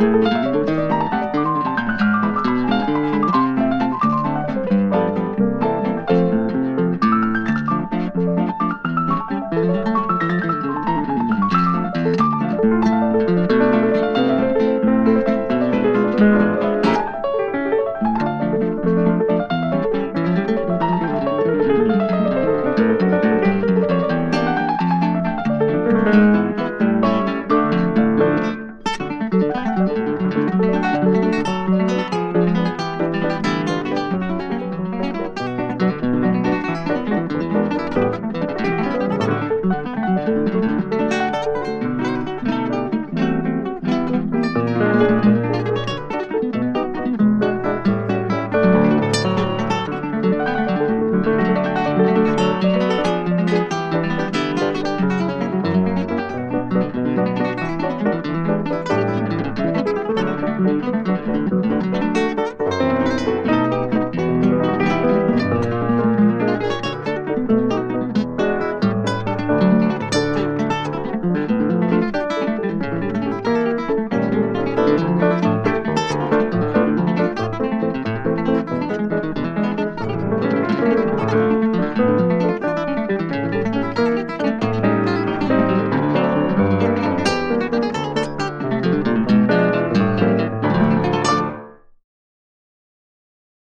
Música